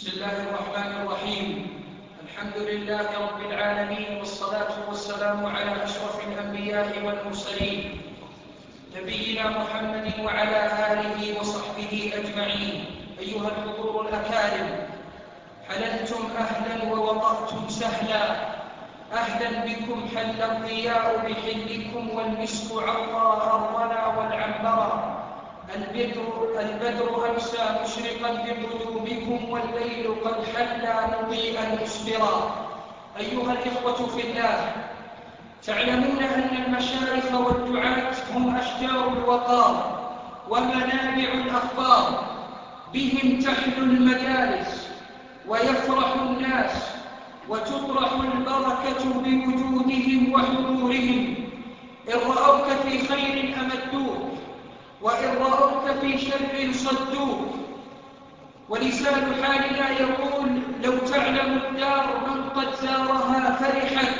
بسم الله الرحمن الرحيم. الحمد لله رب العالمين والصلاة والسلام على أشرف الأنبياء والمرسلين. نبينا محمد وعلى آله وصحبه أجمعين. أيها الحضور الأكارم حللتم أهلا ووطأتم سهلا. أهلا بكم حل الضياء بحلكم والمسك عطى أرضنا والعنبرا البدر, البدر أمسى مشرقا بقدومكم والليل قد حلى مضيئا مسفرا أيها الإخوة في الله تعلمون أن المشايخ والدعاة هم أشجار الوقار ومنابع الأخبار. بهم تحلو المجالس ويفرح الناس وتطرح البركة بوجودهم وحضورهم. إن رأوك في خير أمدوك. وإن رأوك في شر صدوك. ولسان حالنا يقول لو تعلم الدار من قد زارها فرحت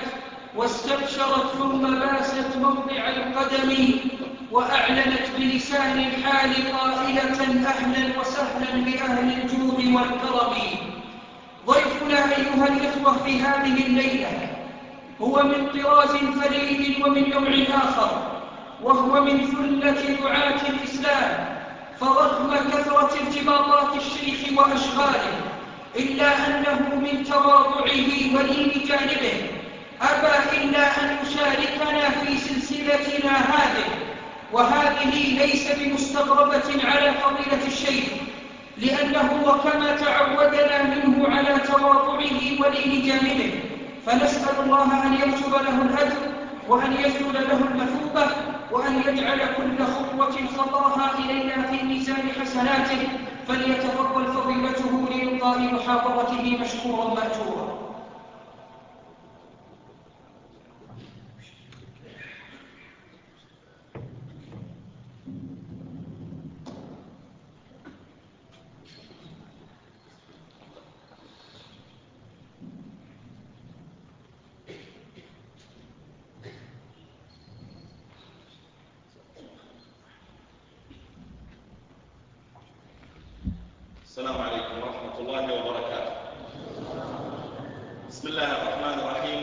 واستبشرت ثم باست موضع القدم وأعلنت بلسان الحال قائلة أهلا وسهلا بأهل الجود والكرم. ضيفنا أيها الإخوة في هذه الليلة هو من طراز فريد ومن نوع آخر. وهو من ثلة دعاة الإسلام فرغم كثرة ارتباطات الشيخ وأشغاله إلا أنه من تواضعه ولين جانبه. أبى إلا أن يشاركنا في سلسلتنا هذه وهذه ليس بمستغربة على فضيلة الشيخ لأنه وكما تعودنا منه على تواضعه ولين جانبه. فنسأل الله أن يكتب له الأجر وأن يسجد له المثوبة وأن يجعل كل خطوة خطاها إلينا في ميزان حسناته فليتفضل فضيلته لإلقاء محاضرته مشكورا مأجورا السلام عليكم ورحمة الله وبركاته بسم الله الرحمن الرحيم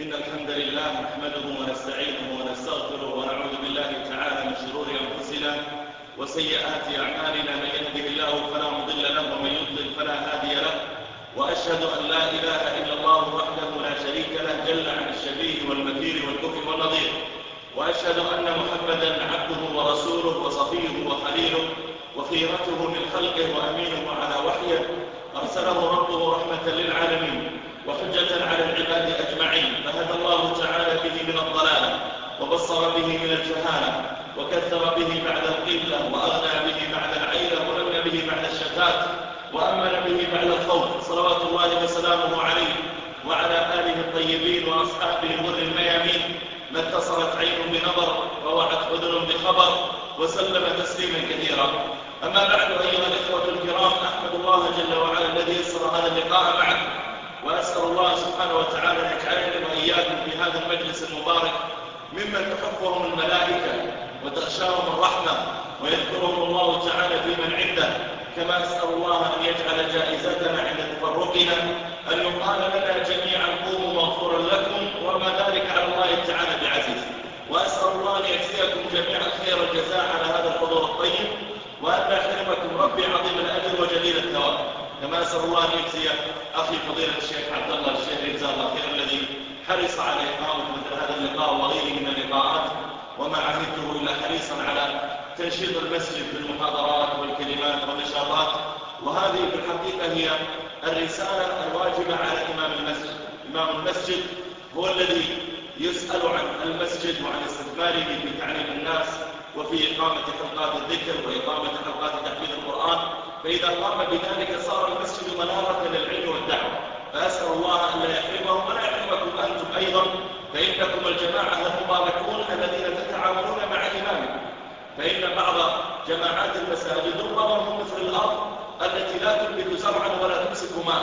إن الحمد لله نحمده ونستعينه ونستغفره ونعوذ بالله تعالى من شرور أنفسنا وسيئات أعمالنا من يهده الله فلا مضل له ومن يضلل فلا هادي له وأشهد أن لا إله إلا الله وحده لا شريك له جل عن الشبيه والمثير والكفر والنظير وأشهد أن محمدا عبده ورسوله وصفيه وخليله وخيرته من خلقه وأمينه على وحيه أرسله ربه رحمة للعالمين وحجة على العباد أجمعين فهدى الله تعالى به من الضلالة وبصر به من الجهالة وكثر به بعد القبلة وأغنى به بعد العيلة ولم به بعد الشتات وأمن به بعد الخوف صلوات الله وسلامه عليه وعلى آله الطيبين وأصحابه الغر الميامين ما اتصلت عين بنظر ووعت أذن بخبر وسلم تسليما كثيرا أما بعد أيها الإخوة الكرام أحمد الله جل وعلا الذي يسر هذا اللقاء معكم وأسأل الله سبحانه وتعالى أن يجعلني وإياكم في هذا المجلس المبارك ممن تحفهم الملائكة وتغشاهم الرحمة ويذكرهم الله تعالى في من عنده. كما أسأل الله أن يجعل جائزتنا عند تفرقنا أن يقال لنا جميعا قوموا مغفورا لكم وما ذلك على الله تعالى بعزيز. وأسأل الله أن يجزيكم جميعا خير الجزاء على هذا الحضور الطيب وأن يحرمكم ربي عظيم الأجر وجليل الثواب. كما أسأل الله أن يجزي أخي فضيلة الشيخ عبد الله الشيخ جزاه الله خير الذي حرص على إقامة مثل هذا اللقاء وغيره من اللقاءات وما عهدته إلا حريصا على تنشيط المسجد بالمحاضرات والكلمات والنشاطات. وهذه في الحقيقة هي الرسالة الواجبة على إمام المسجد. إمام المسجد هو الذي يسأل عن المسجد وعن استثماره في تعليم الناس وفي إقامة حلقات الذكر وإقامة حلقات تحفيظ القرآن. فإذا قام بذلك صار المسجد منارة للعلم والدعوة. فأسأل الله أن لا أنتم أيضا فإنكم الجماعة المباركون الذين تتعاونون مع إمامكم فإن بعض جماعات المساجد ربما هم مثل الأرض التي لا تنبت زرعا ولا تمسك ماء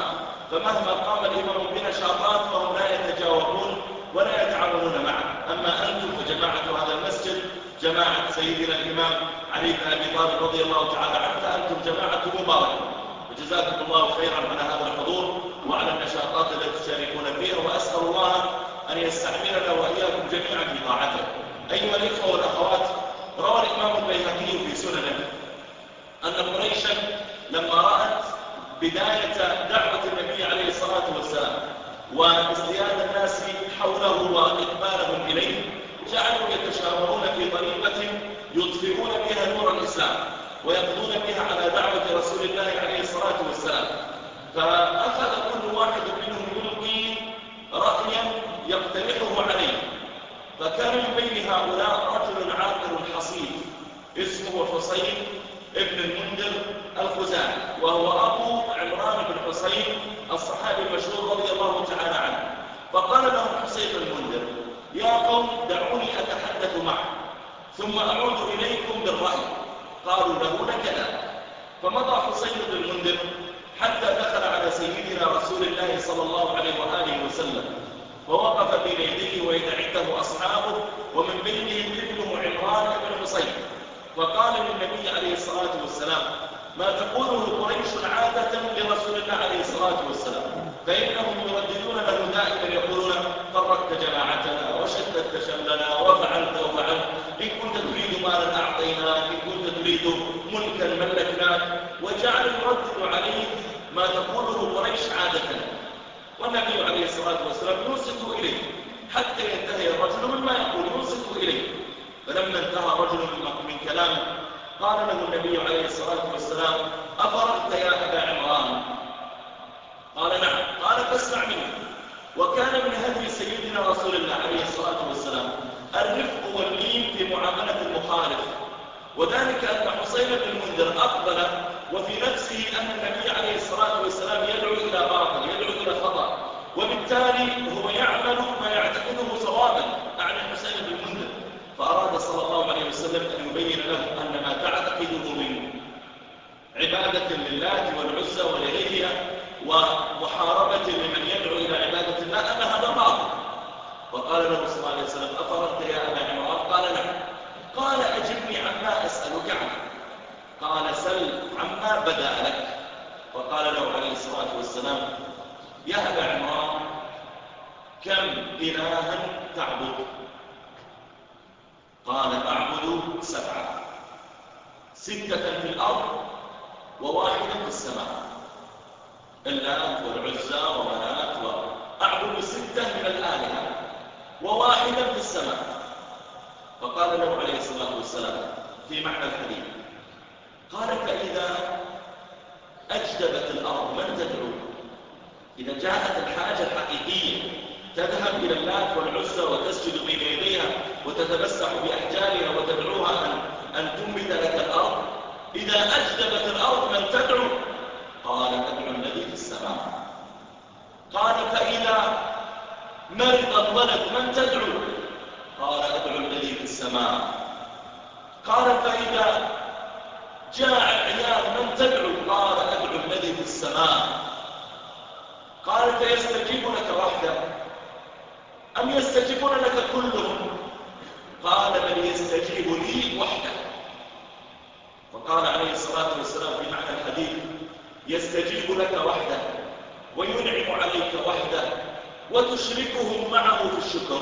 فمهما قام الإمام بنشاطات فهم لا يتجاوبون ولا يتعاونون معه. أما أنتم وجماعة هذا المسجد جماعة سيدنا الإمام علي بن أبي طالب رضي الله تعالى عنه فأنتم جماعة مباركة وجزاكم الله خيرا على هذا الحضور وعلى النشاطات التي تشاركون فيها وأسأل الله يستعملنا وإياكم جميعا في طاعته أيها الإخوة والأخوات روى الإمام البيهقي في سننه أن قريشا لما رأت بداية دعوة النبي عليه الصلاة والسلام وازدياد الناس حوله وإقبالهم إليه جعلوا يتشاورون في طريقة يطفئون بها نور الإسلام ويقضون بها على دعوة رسول الله عليه الصلاة والسلام. فأخذ كل واحد منهم يلقي رأيا يقترحه عليه فكان من بين هؤلاء رجل عاقل حصيف اسمه حسين ابن المنذر الخزاعي وهو أبو عمران بن حسين الصحابي المشهور رضي الله تعالى عنه. فقال له حسين المنذر يا قوم دعوني أتحدث معه ثم أعود إليكم بالرأي. قالوا له لك لا. فمضى حسين بن المنذر حتى دخل على سيدنا رسول الله صلى الله عليه وآله وسلم. فوقف بين يديه وإذا عنده أصحابه ومن بينهم ابنه عمران بن حسين فقال للنبي عليه الصلاة والسلام ما تقوله قريش عادة لرسول الله عليه الصلاة والسلام؟ فإنهم يرددون له دائما يقولون فرقت جماعتنا وشددت شملنا وفعلت وفعلت. إن كنت تريد مالا أعطيناك إن كنت تريد ملكا ملكناك. وجعل يردد عليه ما تقوله قريش عادة. والنبي عليه الصلاة والسلام يوصف إليه. حتى ينتهي الرجل مما يقول يوصف إليه. فلما انتهى رجل من كلامه قال له النبي عليه الصلاة والسلام أفرغت يا أبا عمران؟ قال نعم. قال فاسمع مني. وكان من هدي سيدنا رسول الله عليه الصلاة والسلام الرفق واللين في معاملة المخالف. وذلك أن حسين بن المنذر أقبل وفي نفسه أن النبي عليه الصلاة والسلام يدعو إلى باطل يدعو إلى خطأ. وبالتالي هو يعمل ما يعتقده صوابا أعني حسين بن المنذر. فأراد صلى الله عليه وسلم أن يبين له أن ما تعتقده من عبادة لله والعزى ولغيرها ومحاربة لمن يدعو إلى عبادة الله أن هذا باطل. وقال له صلى الله عليه وسلم أفردت يا أبا عمران قال نعم قال أجبني عما أسألك عنه قال سل عما بدأ لك. وقال له عليه الصلاة والسلام يا أبا عمران كم إلها تعبد؟ قال أعبد سبعة. ستة في الأرض وواحدة في السماء. اللات والعزى ومنات وأعبد ستة من الآلهة وواحدة في السماء. فقال له عليه الصلاة والسلام في معنى الحديث قال فإذا أجدبت الأرض من تدعو؟ إذا جاءت الحاجة الحقيقية تذهب إلى اللات والعزى وتسجد بين يديها وتتمسح بأحجارها وتدعوها أن, أن تنبت لك الأرض. إذا أجدبت الأرض من تدعو؟ قال أدعو الذي في السماء. قال فإذا مرض الولد من تدعو؟ قال أدعو الذي في السماء. قال فإذا جاء العيال من تدعو؟ قال أدعو في السماء. قال فيستجيب لك وحدة. أم يستجيبون لك كلهم؟ قال بل يستجيب لي وحده. وقال عليه الصلاة والسلام في معنى الحديث يستجيب لك وحده وينعم عليك وحده وتشركهم معه في الشكر.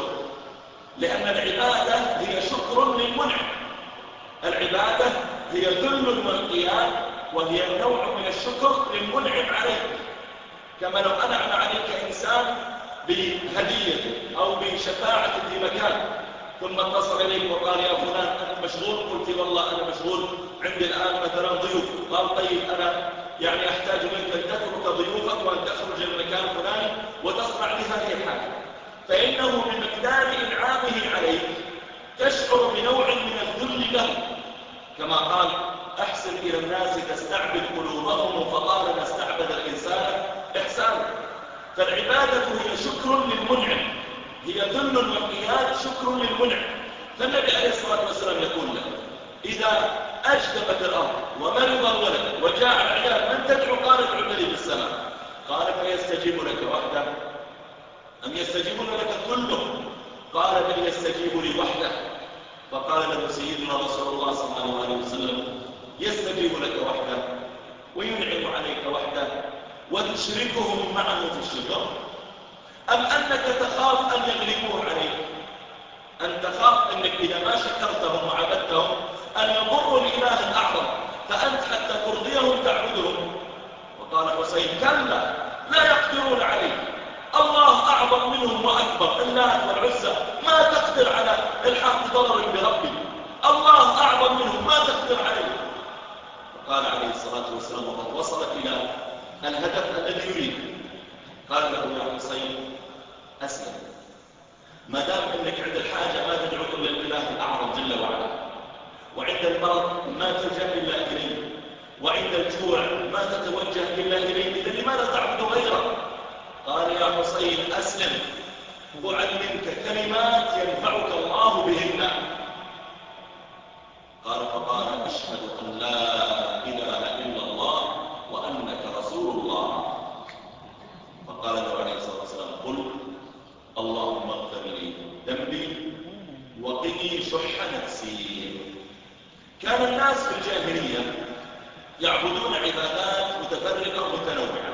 لأن العبادة هي شكر للمنعم. العبادة هي ذل والقيام وهي نوع من الشكر للمنعم عليك. كما لو أنعم عليك إنسان بهدية أو بشفاعة في مكان. ثم اتصل إليك وقال يا فلان أنت مشغول. قلت والله أنا مشغول. عندي الآن مثلا ضيوف. قال طيب أنا يعني أحتاج منك أن تترك ضيوفك وأن تخرج المكان الفلاني وتصنع لهذه الحاجة فإنه من مقدار إنعامه عليك تشعر بنوع من الذل له. كما قال أحسن إلى الناس تستعبد قلوبهم فقال نستعبد الإنسان. إحسانا فالعبادة هي شكر للمنعم. هي ذل وقياد شكر للمنعم. فالنبي عليه الصلاة والسلام يقول له إذا أجدبت الأرض ومرض الولد وجاء العيال من تدعو؟ قال ادعو الذي في السماء. قال فيستجيب لك وحده. أم يستجيبون لك كلهم؟ قال بل يستجيب لي وحده. فقال له سيدنا رسول الله صلى الله عليه وسلم يستجيب لك وحده وينعم عليك وحده وتشركهم معه في الشكر أم أنك تخاف أن يغلبوه عليك؟ أن تخاف أنك إذا ما شكرتهم وعبدتهم أن يضروا الإله الأعظم فأنت حتى ترضيهم تعبدهم. وقال حسين كلا لا يقدرون عليه الله أعظم منهم وأكبر اللات والعزة ما تقدر على إلحاق ضرر بربي الله أعظم منهم ما تقدر عليه. فقال عليه الصلاة والسلام وقد وصلت إلى الهدف الذي يريد. قال له يا حسين أسلم. ما دام أنك عند الحاجة ما تدعو إلا الإله الأعظم جل وعلا. وعند المرض ما تلجأ إلا إليه. وعند الجوع ما تتوجه إلا إليه. إذا لماذا تعبد غيره؟ قال يا حسين أسلم. أعلمك كلمات ينفعك الله بهن. قال فقال أشهد أن لا إله إلا الله وأنك رسول الله فقال له عليه الصلاة والسلام قل اللهم اغفر لي ذنبي وقني شح نفسي كان الناس في الجاهلية يعبدون عبادات متفرقة متنوعة.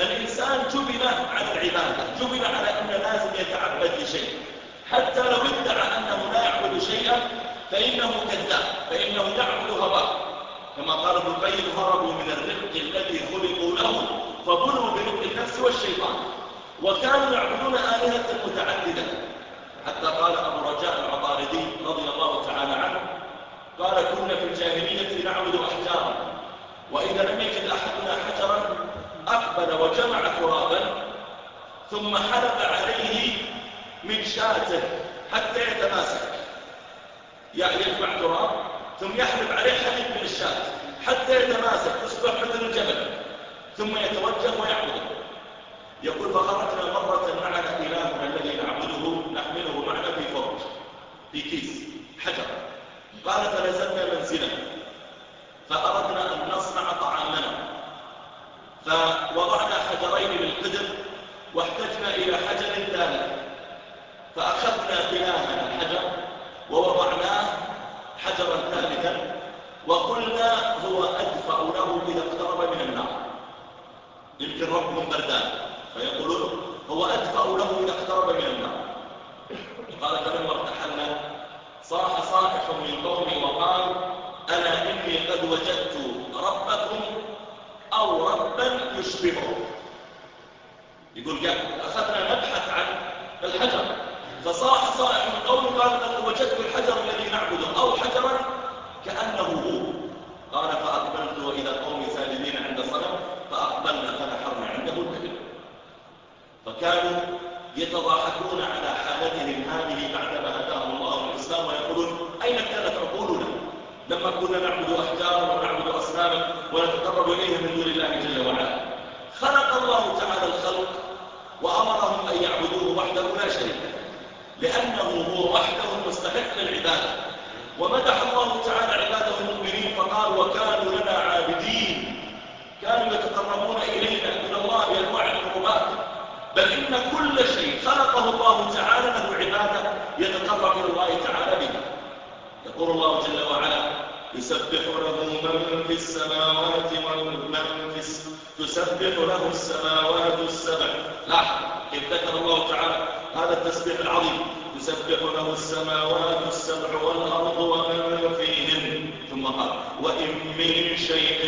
الإنسان جبل على العبادة جبل على أنه لازم يتعبد لشيء. حتى لو ادعى أنه لا يعبد شيئا فإنه كذاب فإنه يعبد هواه. كما قال ابن القيم هربوا من الرق الذي خلقوا له فبلوا برق النفس والشيطان. وكانوا يعبدون آلهة متعددة. حتى قال أبو رجاء العطاردي رضي الله تعالى عنه قال كنا في الجاهلية نعبد أحجارا. وإذا لم يجد أحدنا حجرا أقبل وجمع ترابا ثم حلب عليه من شاته حتى يتماسك. يعني يجمع تراب ثم يحلب عليه حليب من الشاة حتى يتماسك تصبح مثل الجبل ثم يتوجه ويعبده يقول فخرجنا مرة معنا إلهنا الذي نعبده نحمله معنا في فرج في كيس حجر قال فنزلنا منزلا فأردنا أن نصنع طعامنا. فوضعنا حجرين بالقدر واحتجنا إلى حجر ثالث فأخذنا إلهنا الحجر ووضعناه حجرا ثالثا وقلنا هو أدفع له إذا اقترب من النار. يمكن ربهم بردان. فيقولون هو أدفع له إذا اقترب من النار. قال فلما ارتحلنا من قومي وقال أنا إني قد وجدت ربكم أو ربا يشبهه. يقول جاء أخذنا نبحث عن الحجر. فصاح صائح من قومي قال قد وجدت الحجر الذي نعبده أو حجرا كأنه هو. قال فأقبلت وإذا قومي ساجدين عند صنم فأقبلنا فنحرنا عنده الكذب فكانوا يتضاحكون على حالتهم هذه بعدما هداهم الله الإسلام ويقولون أين كانت عقولنا لما كنا نعبد أحجارا ونعبد أصناما ونتقرب إليها من دون الله جل وعلا. خلق الله تعالى الخلق وأمرهم أن يعبدوه وحده لا شريك له لأنه هو وحده المستحق للعبادة. ومدح الله تعالى عباده المؤمنين فقال وكانوا لنا عابدين. كانوا يتقربون إلينا من الله بأنواع القربات بل إن كل شيء خلقه الله تعالى له عبادة يتقرب إلى الله تعالى به. يقول الله جل وعلا يسبح له من في السماوات ومن في. تسبح له السماوات السبع. لاحظ كيف ذكر الله تعالى؟ هذا التسبيح العظيم. يسبح له السماوات السبع والأرض ومن فيهن. ثم قال وإن من شيء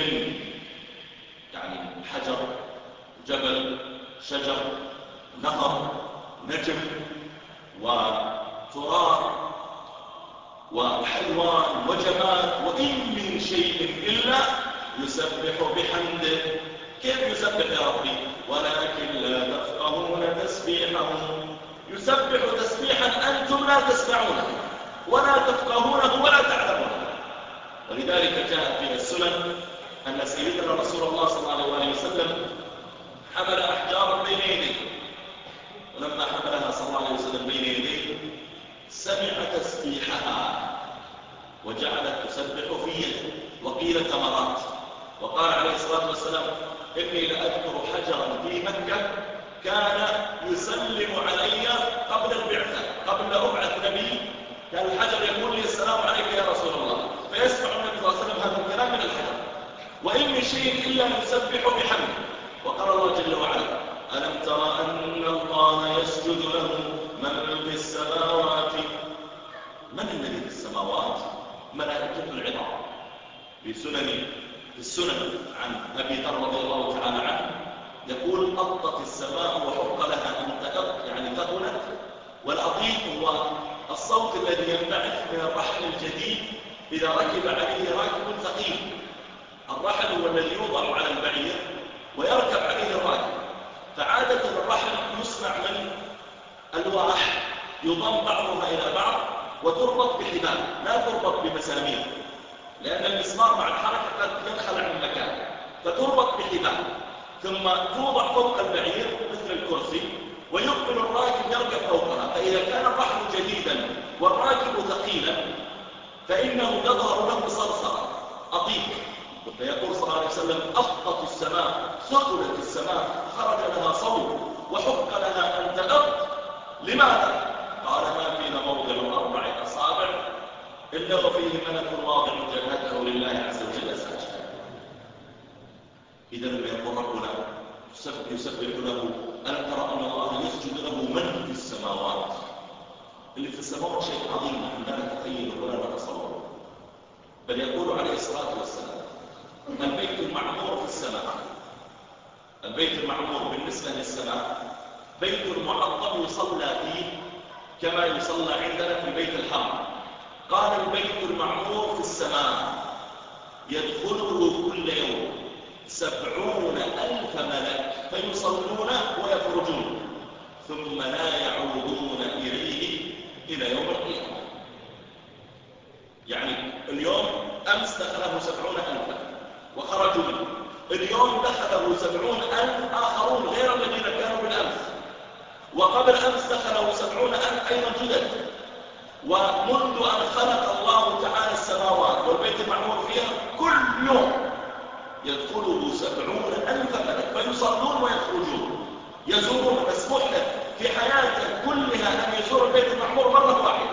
يعني حجر جبل شجر نهر نجم وتراب. وحيوان وجماد وإن من شيء إلا يسبح بحمده. كيف يسبح يا ربي؟ ولكن لا تفقهون تسبيحهم يسبح تسبيحا أنتم لا تسمعونه ولا تفقهونه ولا تعلمونه. ولذلك جاء في السنن أن سيدنا رسول الله صلى الله عليه وسلم حمل أحجارا بين يديه. ولما حملها صلى الله عليه وسلم بين يديه سمع تسبيحها. وجعلت تسبح في يده وقيل تمرات. وقال عليه الصلاة والسلام إني لأذكر حجرا في مكة كان يسلم علي قبل البعثة قبل أبعث نبي. كان الحجر يقول لي السلام عليك يا رسول الله. فيسمع النبي صلى الله عليه وسلم هذا الكلام من الحجر. وإن من شيء إلا يسبح بحمده وقال الله جل وعلا ألم ترى أن الله يسجد له من في السماوات من الذي في السماوات ملائكة العظام في سنن في السنن عن أبي ذر رضي الله تعالى عنه. يقول أطت السماء وحق لها أن تأط يعني ثقلت والأطيق هو الصوت الذي ينبعث من الرحل الجديد إذا ركب عليه راكب ثقيل. الرحل هو الذي يوضع على البعير ويركب عليه الراكب فعادة الرحل يصنع من ألواح يضم بعضها إلى بعض وتربط بحبال لا تربط بمسامير لأن المسمار مع الحركة قد يدخل عن المكان فتربط بحبال. ثم توضع فوق البعير مثل الكرسي ويقبل الراكب يركب فوقها فإذا كان الرحل جديدا والراكب ثقيلا فإنه يظهر له صرصرة أطيق فيقول صلى الله عليه وسلم أفقت السماء ثقلت السماء خرج لها صوت وحق لها أن تأط لماذا؟ قال ما فينا موضع أربع أصابع إلا وفيه ملك واضع جناته لله عز وجل ساجدا. إذا لما يقول ربنا يسبح له ألم ترى أن الله يسجد له من في السماوات؟ اللي في السماوات شيء عظيم لا نتخيل ولا نتصور. بل يقول عليه الصلاة والسلام البيت المعمور في السماء. البيت المعمور بالنسبة للسماء بيت معظم يصلى فيه كما يصلى عندنا في بيت الحرم. قال البيت المعمور في السماء يدخله كل يوم سبعون ألف ملك فيصلون ويخرجون ثم لا يعودون إليه إلى يوم القيامة. يعني اليوم أمس دخله سبعون ألفا وخرجوا منه. اليوم دخله سبعون ألف آخرون غير الذين كانوا بالأمس. وقبل أمس دخله سبعون ألف أيضا جدد ومنذ أن خلق الله تعالى السماوات والبيت المعمور فيها كل يوم يدخله سبعون ألف ملك فيصلون ويخرجون. يزورون مسموح له في حياته كلها أن يزور البيت المعمور مرة واحدة.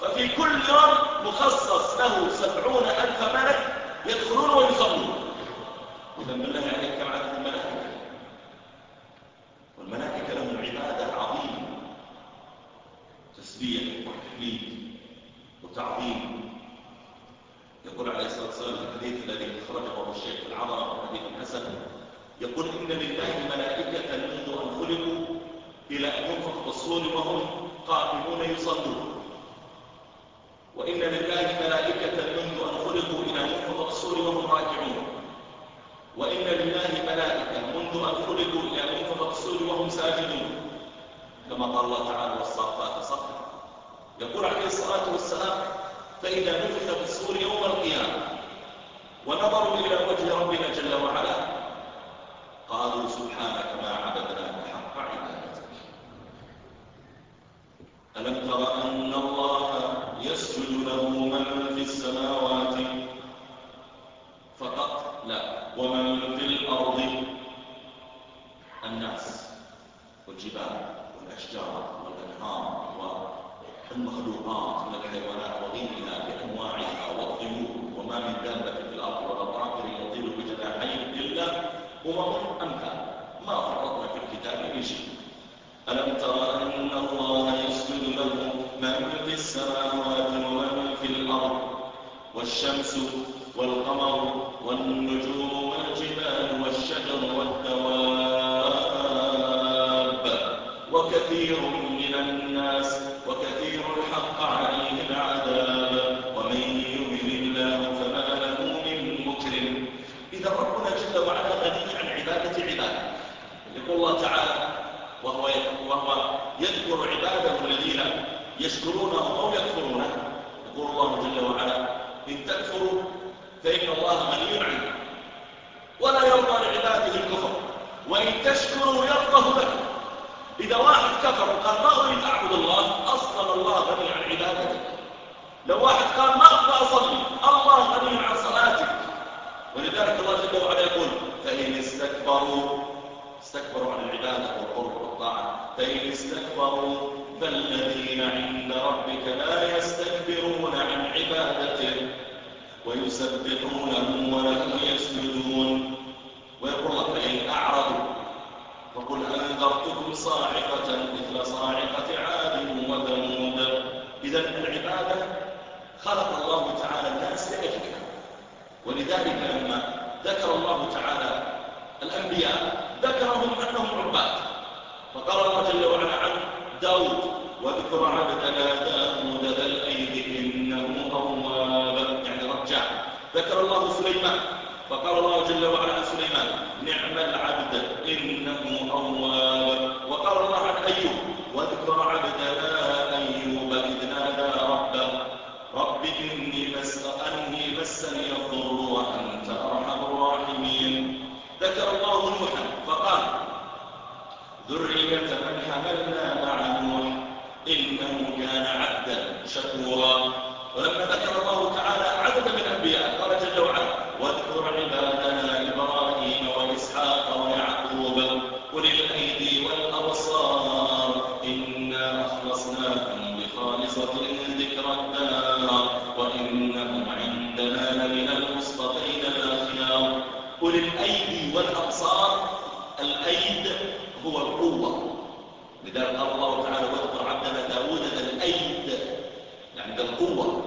ففي كل يوم مخصص له سبعون ألف ملك يدخلون ويصلون. إذا بالله عليك كم عدد الملائكة؟ والملائكة تسبيح وتحميد وتعظيم. يقول عليه الصلاة والسلام في الحديث الذي خرجه أبو الشيخ العبر حديث الحسن يقول إن لله ملائكة منذ أن خلقوا إلى أن ينفخ الصور وهم قائمون يصلون. وإن لله ملائكة منذ أن خلقوا إلى أن ينفخ الصور وهم راكعون. وإن لله ملائكة منذ أن خلقوا إلى أن ينفخ الصور وهم ساجدون. كما قال الله تعالى والصافات صفا يقول عليه الصلاة والسلام فإذا نفخ في الصور يوم القيامة ونظروا إلى وجه ربنا جل وعلا قالوا سبحانك ما عبدناك حق عبادتك. ألم تر أن الله يسجد له من في السماوات فقط؟ لا. ومن في الأرض؟ الناس والجبال والأشجار والأنهار. والمخلوقات من الحيوانات وغيرها بأنواعها والطيور وما من دابة في الأرض ولا طائر يطير بجناحين إلا أمم أمثال ما فرطنا في الكتاب من شيء. ألم تر أن الله يسجد له من في السماوات ومن في الأرض؟ والشمس والقمر والنجوم والجبال والشجر والدواب وكثير من الناس وكثير الحق عليه العذاب ومن يؤمن الله فما له من مكرم إذا ربنا جل وعلا غني عن عبادة عباده يقول الله تعالى وهو وهو يذكر عباده الذين يشكرونه أو يكفرونه يقول الله جل وعلا إن تكفروا فإن الله غني عنه ولا يرضى لعباده الكفر وإن تشكروا يرضه لكم. إذا واحد كفر وقال ما أريد أعبد الله أصلا الله غني عن عبادته. لو واحد قال ما أبغى أصلي الله غني عن صلاتك ولذلك الله جل وعلا يقول فإن استكبروا استكبروا عن العبادة والقرب والطاعة فإن استكبروا فالذين عند ربك لا يستكبرون عن عبادته ويسبحونه وله يسجدون. ويقول الله فإن أعرضوا فقل أنذرتكم صاعقة مثل صاعقة عاد وثمود. إذا العبادة خلق الله تعالى الناس لأجلها ولذلك لما ذكر الله تعالى الأنبياء ذكرهم أنهم عباد. فقال الله جل وعلا عن داود واذكر عبدنا داود ذا الأيد إنه أواب يعني رجع. ذكر الله سليمان. فقال الله جل وعلا عن سليمان نعم العبد إنه أواب وقال الله عن أيوب واذكر عبدنا أيوب إذ نادى ربه رب إني مس أني مسني الضر وأنت أرحم الراحمين ذكر الله نوحا فقال ذرية من حملنا مع لذلك قال الله تعالى واذكر عبدنا داود ذا الأيد يعني ذا القوة.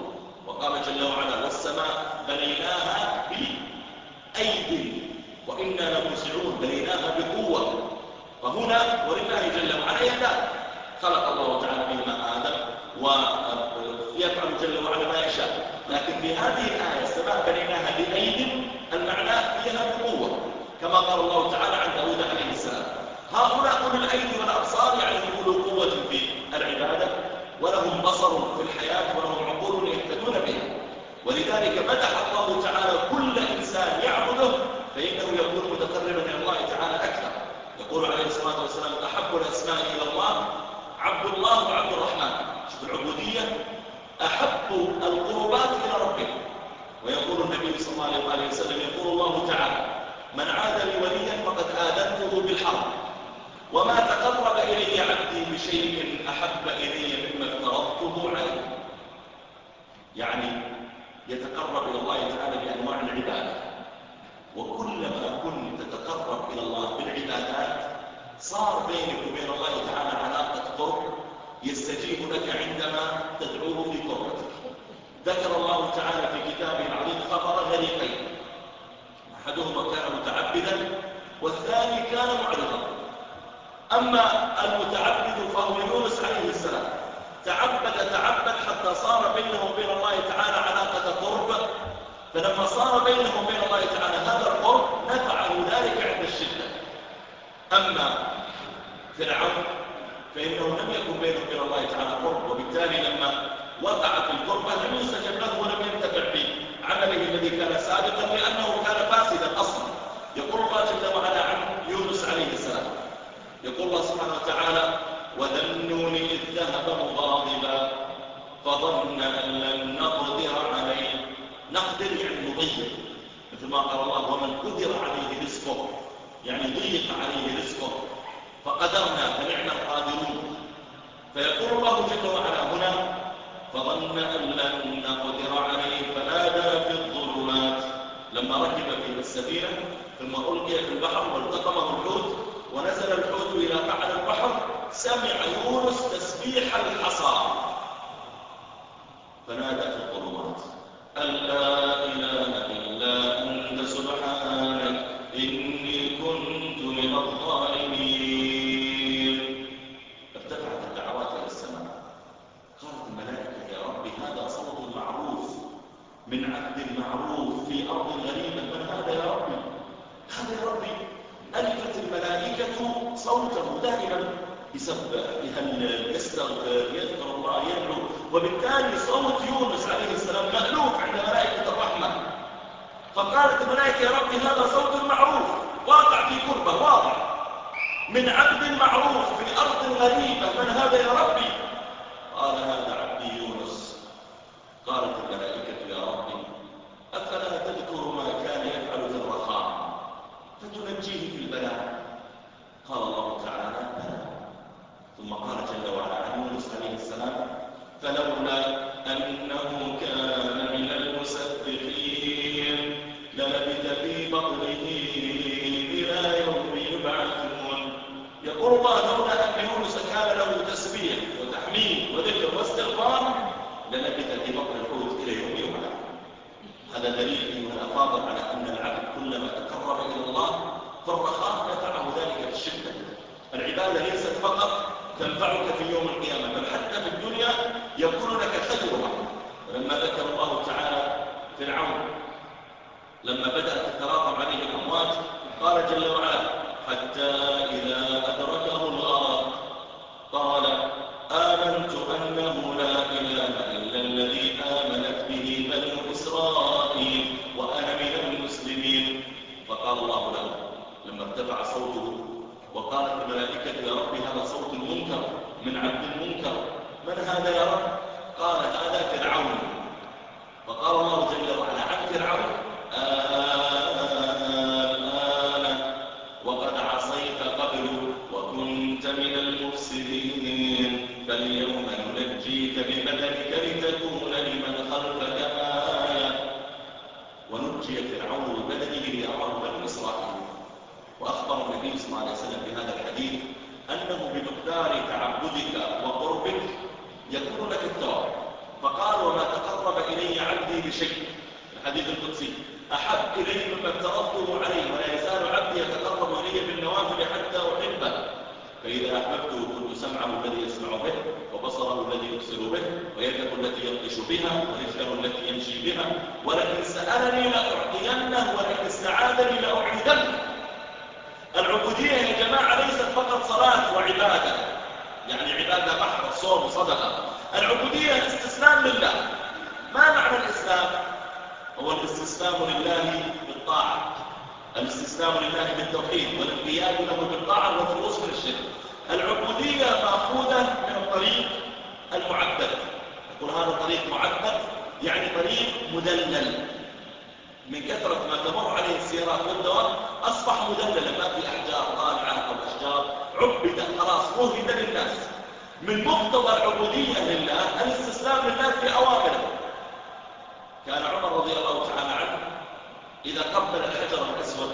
وقال جل وعلا والسماء بنيناها بأيد وإنا لموسعون بنيناها بقوة. فهنا ولله جل وعلا يدان خلق الله تعالى منهما آدم ويفعل جل وعلا ما يشاء. لكن في هذه الآية السماء بنيناها بأيد المعنى فيها بقوة. كما قال الله تعالى عن داود عليه السلام هؤلاء أولو الأيدي والأبصار يعني أولو قوة في العبادة ولهم بصر في الحياة ولهم عقول يهتدون بها. ولذلك مدح الله تعالى كل إنسان يعبده فإنه يكون متقربا إلى الله تعالى أكثر. يقول عليه الصلاة والسلام أحب الأسماء إلى الله عبد الله وعبد الرحمن. شوف العبودية. أحب القربات إلى ربه ويقول النبي صلى الله عليه وسلم يقول الله تعالى من عاد لي وليا فقد آذنته بالحرب. وما تقرب إلي عبدي بشيء أحب إلي مما افترضته عليه. يعني يتقرب إلى الله تعالى بأنواع العبادة. وكلما كنت تتقرب إلى الله بالعبادات صار بينك وبين الله تعالى علاقة قرب يستجيب لك عندما تدعوه في قربتك. ذكر الله تعالى في كتابه العظيم خبر غريقين. أحدهما كان متعبدا والثاني كان معرضا. أما المتعبد فهو يونس عليه السلام. تعبد تعبد حتى صار بينه وبين الله تعالى علاقة قرب. فلما صار بينه وبين الله تعالى هذا القرب نفعه ذلك عند الشدة. أما فرعون فإنه لم يكن بينه وبين الله تعالى قرب وبالتالي لما وقع في القربة لم يستجب له ولم ينتفع بعمله الذي كان سابقا لأنه كان فاسدا أصلا. يقول الله جل وعلا عن يونس عليه السلام يقول الله سبحانه وتعالى وذا النون إذ ذهب مغاضبا فظن أن لن نقدر عليه. نقدر يعني نضيق مثل ما قال الله ومن قدر عليه رزقه. يعني ضيق عليه رزقه. فقدرنا فنعم القادرون. فيقول الله جل وعلا هنا فظن أن لن نقدر عليه فنادى في الظلمات. لما ركب في السفينة ثم ألقي في البحر والتقمه الحوت ونزل الحوت إلى قعر البحر سمع يونس تسبيح الحصى. فنادى في الظلمات أن لا إله إلا أنت سبحانك إني كنت من الظالمين ارتفعت الدعوات إلى السماء قالت الملائكة يا رب هذا صوت معروف من عبد معروف في أرض غريبة من هذا يا ربي هذا يا ربي ألفت الملائكة صوته دائما يسبح يهلل يستغفر يذكر الله يدعو وبالتالي صوت يونس عليه السلام مألوف عند ملائكة الرحمة. فقالت الملائكة يا ربي هذا صوت معروف واقع في قربة واضح من عبد معروف في أرض غريبة من هذا يا ربي؟ قال هذا عبدي يونس. قالت الملائكة يا ربي أفلا تذكر ما كان يفعل في الرخاء فتنجيه في البلاء قال الله تعالى بلى ثم قال جل وعلا عن يونس عليه السلام فلولا أنه كان من المسبحين للبث في بطنه إلى يوم يبعثون. يقول الله لولا أن يونس كان له تسبيح وتحميد وذكر واستغفار للبث في بطن الحوت إلى يوم يبعثون. هذا دليل أيها الأفاضل على أن العبد كلما تقرب إلى الله في الرخاء نفعه ذلك في الشدة العبادة ليست فقط تنفعك في يوم القيامة. بل حتى في الدنيا يكون لك خيرها ولما ذكر الله تعالى فرعون لما بدأت تتراقم عليه الأمواج قال جل وعلا حتى إذا أدركه الغرق قال آمنت أنه لا إله إلا الذي آمنت به بنو إسرائيل وأنا من المسلمين. فقال الله له لما ارتفع صوته وقالت الملائكة يا رب هذا صوت من عبد منكر من هذا يا رب؟ قال هذا فرعون. فقال الله جل وعلا عن فرعون الآن وقد عصيت قبل وكنت من المفسدين. فاليوم ننجيك ببدنك لتكون لمن خلفك آية. ونجي فرعون ببدنه ليراه بني إسرائيل. وأخبر النبي صلى الله عليه وسلم بهذا الحديث أنه بمقدار تعبدك وقربك يكون لك الثواب فقال وما تقرب إلي عبدي بشيء. الحديث القدسي أحب إلي مما افترضته عليه ولا يزال عبدي يتقرب إلي بالنوافل حتى أحبه. فإذا أحببته كنت سمعه الذي يسمع به وبصره الذي يبصر به ويده التي يبطش بها ورجله التي يمشي بها ولئن سألني لأعطينه ولئن استعاذني لأعيذنه العبودية يا جماعة ليست فقط صلاة وعبادة. يعني عبادة بحر صوم وصدقة. العبودية استسلام لله. ما معنى الإسلام؟ هو الاستسلام لله بالطاعة. الاستسلام لله بالتوحيد والانقياد له بالطاعة والخلوص من الشرك. العبودية مأخوذة من الطريق المعبد. يقول هذا طريق معبد يعني طريق مدلل. من كثرة ما تمر عليه السيارات والدوام أصبح مدللا ما في أحجار طالعة أو أشجار عبد خلاص موهد للناس. من مقتضى العبودية لله الاستسلام لله في أوامره. كان عمر رضي الله تعالى عنه إذا قبل الحجر الأسود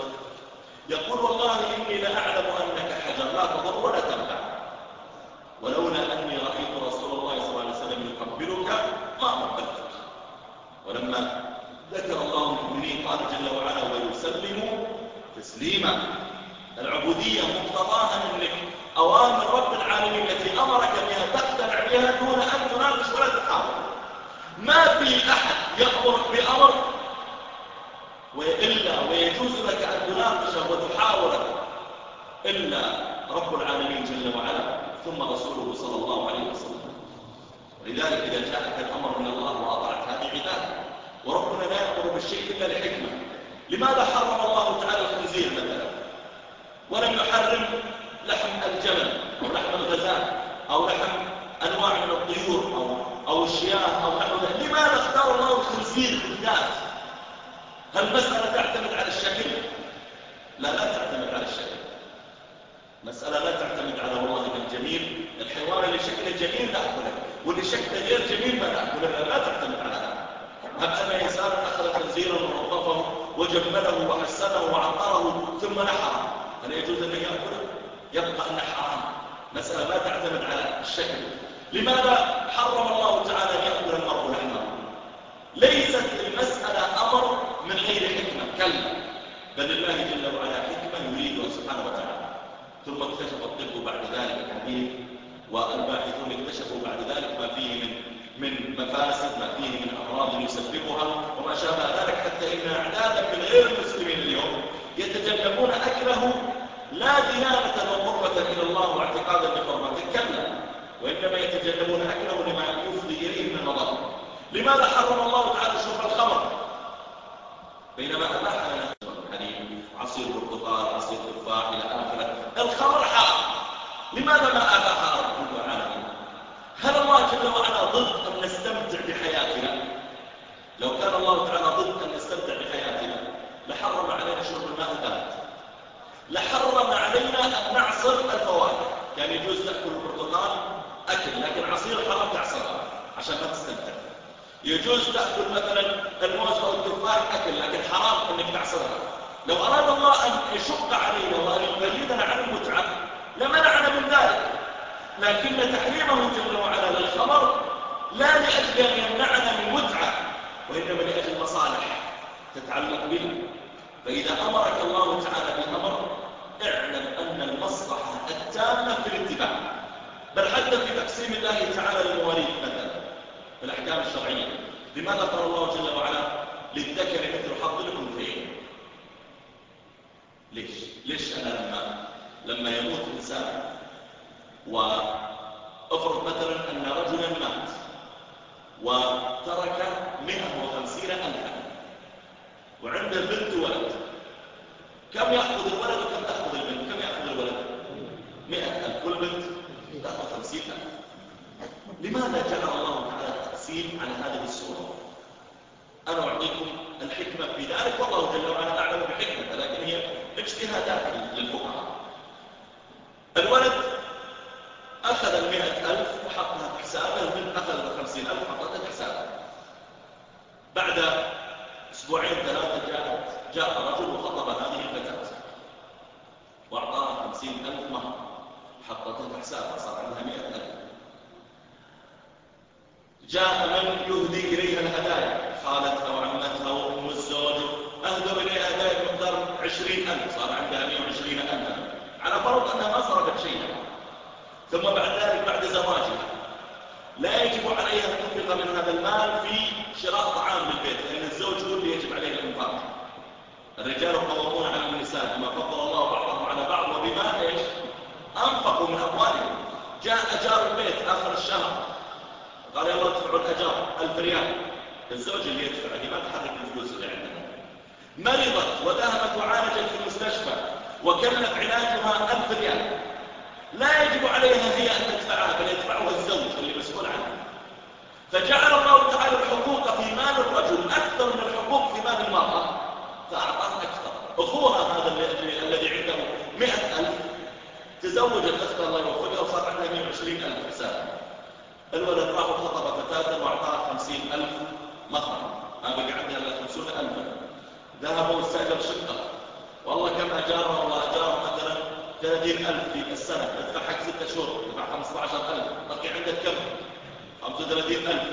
يقول والله إني لأعلم أنك حجر لا تضر ولا تنفع. ولولا أني رأيت رسول الله صلى الله عليه وسلم يقبلك ما قبلتك. ولما ذكر الله المؤمنين قال جل وعلا ويسلموا تسليما. العبودية مقتضاها منك. أوامر رب العالمين التي أمرك بها تقتنع بها دون أن تناقش ولا تحاول. ما في أحد يأمرك بأمر وإلا ويجوز لك أن تناقشه وتحاوره إلا رب العالمين جل وعلا ثم رسوله صلى الله عليه وسلم. ولذلك إذا جاءك الأمر من الله وأطعت هذه عبادة وربنا لا يأمر بالشيء إلا لحكمة لماذا حرم الله تعالى الخنزير مثلا؟ ولم يحرم لحم الجمل أو لحم الغزال أو لحم أنواع من الطيور أو, أو الشياه أو نحو ذلك. لماذا اختار الله الخنزير بالذات؟ هل المسألة تعتمد على الشكل؟ لا لا تعتمد على الشكل. مسألة لا تعتمد على والله من جميل اللي شكله جميل نأكله واللي شكله غير جميل ما نأكله لا تعتمد على هذا. هب أن إنسانا أخذ خنزيرا ونظفه وجمله وحسنه وعطره ثم نحره هل يجوز أن يأكله؟ يبقى أن حرام. مسألة لا تعتمد على الشكل. لماذا حرم الله تعالى أن يأكل المرء لحمه؟ ليست المسألة أمر من غير حكمة. كلا. بل الله جل وعلا حكمة يريدها سبحانه وتعالى. ثم اكتشف الطب بعد ذلك الحديث والباحثون اكتشفوا بعد ذلك ما فيه من من مفاسد ما فيه من أمراض يسببها وما شابه ذلك حتى إن أعدادا من غير المسلمين اليوم يتجنبون أكله لا ديانة وقربة إلى الله واعتقادا بقربته كلا وإنما يتجنبون أكله لما يفضي إليه من المضر لماذا حرم الله تعالى شرب الخمر؟ بينما أباح لنا الحليب عصير برتقال عصير تفاح إلى آخره. الخمر حرام. لماذا ما أباح الله جل وعلا ضد أن نستمتع بحياتنا. لو كان الله تعالى ضد أن نستمتع بحياتنا لحرم علينا شرب الماء البارد لحرم علينا أن نعصر الفواكه. كان يجوز تأكل البرتقال أكل لكن عصير حرام تعصرها عشان ما تستمتع. يجوز تأكل مثلا الموز أو التفاح أكل لكن حرام أنك تعصرها لو أراد الله أن يشق علينا وأن يقيدنا عن المتعة لمنعنا من ذلك. لكن تحريمه جل وعلا للخمر لا لأجل أن يمنعنا من متعة وإنما لأجل مصالح تتعلق بنا فإذا أمرك الله تعالى بأمر اعلم أن المصلحة التامة في الاتباع. بل حتى في تقسيم الله تعالى للمواريث مثلا. في الأحكام الشرعية. لماذا قال الله جل وعلا للذكر مثل حظ الأنثيين؟ ليش؟ ليش أنا لما لما يموت إنسان وأفرض مثلا أن رجلا مات وترك 150 ألفا وعنده بنت ولد. كم يأخذ الولد وكم تأخذ البنت؟ كم يأخذ الولد؟ 100 ألف. كل بنت تأخذ 50 ألف. لماذا جعل الله تعالى التقسيم على هذه الصورة؟ أنا أعطيكم الحكمة في ذلك والله جل وعلا أعلم بحكمة لكن هي اجتهادات للفقهاء. الولد أخذ المئة ألف وحطها في حسابه البنت أخذ الخمسين ألف وحطها في حسابه بعد أسبوعين ثلاثة جاء جاء رجل وخطب هذه الفتاة وأعطاها خمسين ألف مهر حطتها في حسابها صار عندها مئة ألف جاء من يهدي إليها الهدايا خالتها وعمتها وأم الزوج أهدوا إليها هدايا بمقدار عشرين ألف صار عندها مئة وعشرين ألف على فرض أنها ما صرفت شيئا ثم بعد ذلك بعد زواجها لا يجب عليها أن تنفق من هذا المال في شراء طعام للبيت لأن الزوج هو اللي يجب عليه الإنفاق الرجال قوامون على النساء بما فضل الله بعضهم على بعض وبما إيش؟ أنفقوا من أموالهم. جاء أجار البيت آخر الشهر. قال يلا ادفعوا الأجار ألف ريال. الزوج اللي يدفع هي ما تحرك الفلوس اللي عندها مرضت وذهبت وعالجت في المستشفى وكلف علاجها ألف ريال. لا يجب عليها هي أن تدفعها بل يدفعها الزوج اللي مسؤول عنها. فجعل الله تعالى الحقوق في مال الرجل أكثر من الحقوق في مال المرأة. فأعطاه أكثر أخوها هذا الذي عنده مئة ألف. تزوجت أختها الله يوفقها وصار عندها 120 ألف حساب الولد راح وخطب فتاة وأعطاها 50 ألف مهرا ما بقى عندها إلا 50 ألفا ذهب واستأجر شقة. والله كم أجارها والله أجارها مثلا 30 ألف في السنة. تدفع حق 6 شهور. تدفع 15 ألف. بقي عندك كم؟ 35 ألف.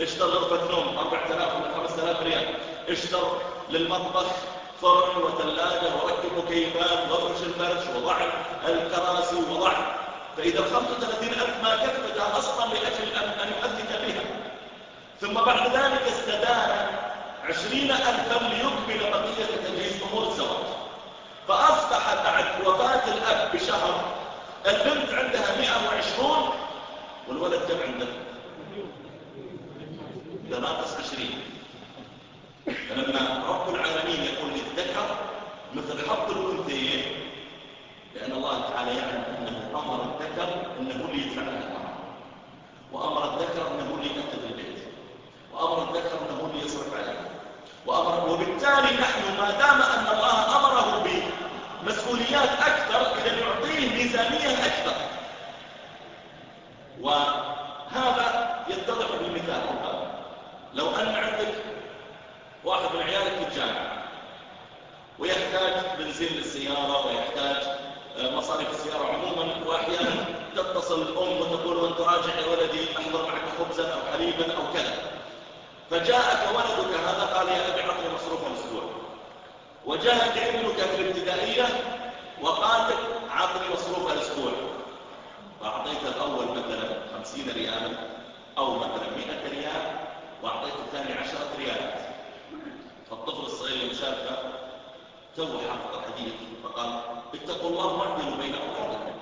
اشتر غرفة نوم 4000 ولا 5000 ريال. اشتر للمطبخ فرن وثلاجة وركب مكيفات وافرش الفرش وضع الكراسي وضع فإذا ال 35 ألف ما كفتها أصلا لأجل أن يحدث بها ثم بعد ذلك استدان عشرين ألفا ليكمل بقية تجهيز أمور الزواج. فأصبح بعد وفاة الأب بشهر البنت عندها 120 والولد كم عنده؟ 20 فلما رب العالمين مثل حظ الأنثيين. لأن الله تعالى يعلم أنه أمر الذكر أنه اللي يدفع لها وأمر الذكر أنه اللي يأتي البيت. وأمر الذكر أنه اللي يصرف عليه. وأمر وبالتالي نحن ما دام أن الله أمره بمسؤوليات أكثر إذا يعطيه ميزانية أكثر. وهذا يتضح بالمثال لو أن عندك واحد من عيالك في الجامعة ويحتاج بنزين للسيارة ويحتاج آه، مصاريف السيارة عموما. وأحيانا تتصل الأم وتقول وانت راجع يا ولدي أحضر معك خبزا أو حليبا أو كذا. فجاءك ولدك هذا قال يا أبي عطني مصروف الأسبوع. وجاءك ابنك في الابتدائية وقال عطني مصروف الأسبوع. فأعطيت الأول مثلا خمسين ريالا أو مثلا مئة ريال وأعطيت الثاني عشرة ريالات. فالطفل الصغير اللي شافه تو حافظ الحديث فقال اتقوا الله واعدلوا بين أولادكم